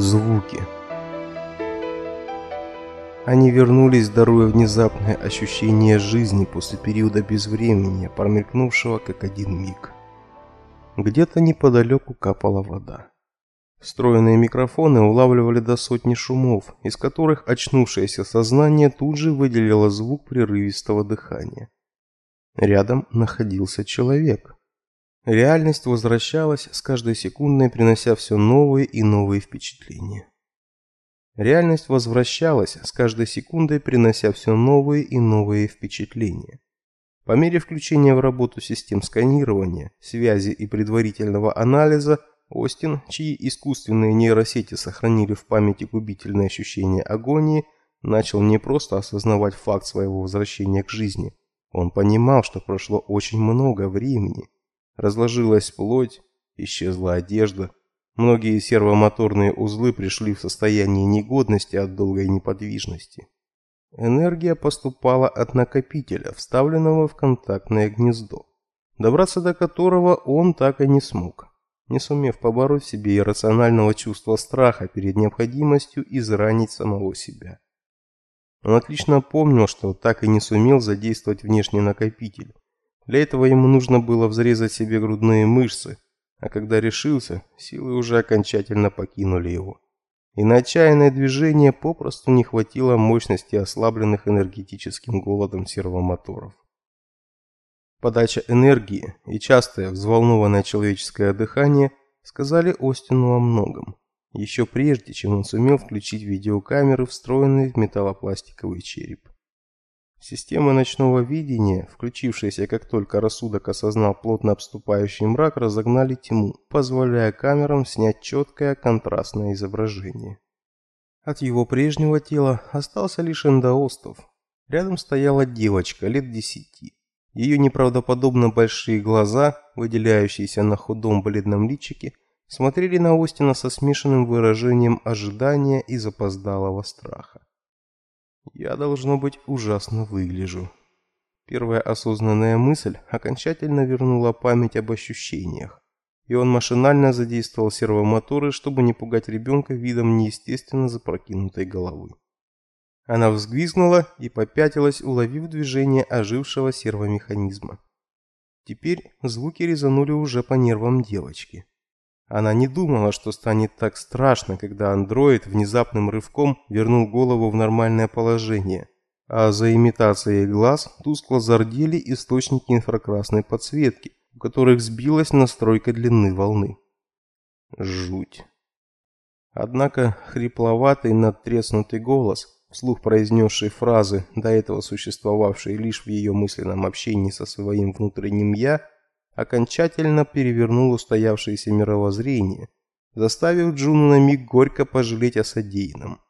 Звуки. Они вернулись, даруя внезапное ощущение жизни после периода безвремени, промелькнувшего как один миг. Где-то неподалеку капала вода. Встроенные микрофоны улавливали до сотни шумов, из которых очнувшееся сознание тут же выделило звук прерывистого дыхания. Рядом находился человек. Реальность возвращалась с каждой секундой, принося все новые и новые впечатления. Реальность возвращалась с каждой секундой, принося все новые и новые впечатления. По мере включения в работу систем сканирования, связи и предварительного анализа, Остин, чьи искусственные нейросети сохранили в памяти губительные ощущения агонии, начал не просто осознавать факт своего возвращения к жизни. Он понимал, что прошло очень много времени. Разложилась плоть, исчезла одежда. Многие сервомоторные узлы пришли в состояние негодности от долгой неподвижности. Энергия поступала от накопителя, вставленного в контактное гнездо, добраться до которого он так и не смог не сумев побороть в себе иррационального чувства страха перед необходимостью изранить самого себя. Он отлично помнил, что так и не сумел задействовать внешний накопитель. Для этого ему нужно было взрезать себе грудные мышцы, а когда решился, силы уже окончательно покинули его. И на отчаянное движение попросту не хватило мощности ослабленных энергетическим голодом сервомоторов. Подача энергии и частое взволнованное человеческое дыхание сказали Остину о многом, еще прежде, чем он сумел включить видеокамеры, встроенные в металлопластиковый череп. Системы ночного видения, включившиеся как только рассудок осознал плотно обступающий мрак, разогнали тьму, позволяя камерам снять четкое контрастное изображение. От его прежнего тела остался лишь эндоостов. Рядом стояла девочка лет десяти. Ее неправдоподобно большие глаза, выделяющиеся на худом бледном личике, смотрели на Остина со смешанным выражением ожидания и запоздалого страха. «Я, должно быть, ужасно выгляжу». Первая осознанная мысль окончательно вернула память об ощущениях, и он машинально задействовал сервомоторы, чтобы не пугать ребенка видом неестественно запрокинутой головы. Она взвизгнула и попятилась, уловив движение ожившего сервомеханизма. Теперь звуки резанули уже по нервам девочки. Она не думала, что станет так страшно, когда андроид внезапным рывком вернул голову в нормальное положение, а за имитацией глаз тускло зардели источники инфракрасной подсветки, у которых сбилась настройка длины волны. Жуть. Однако хрипловатый надтреснутый голос – вслух произнесшей фразы, до этого существовавшие лишь в ее мысленном общении со своим внутренним «я», окончательно перевернул устоявшееся мировоззрение, заставив Джуну на миг горько пожалеть о содеянном.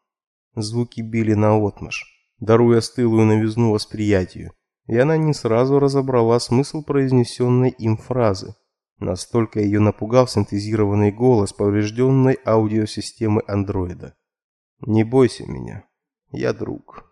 Звуки били наотмашь, даруя стылую новизну восприятию, и она не сразу разобрала смысл произнесенной им фразы. Настолько ее напугал синтезированный голос поврежденной аудиосистемы андроида. «Не бойся меня, я друг.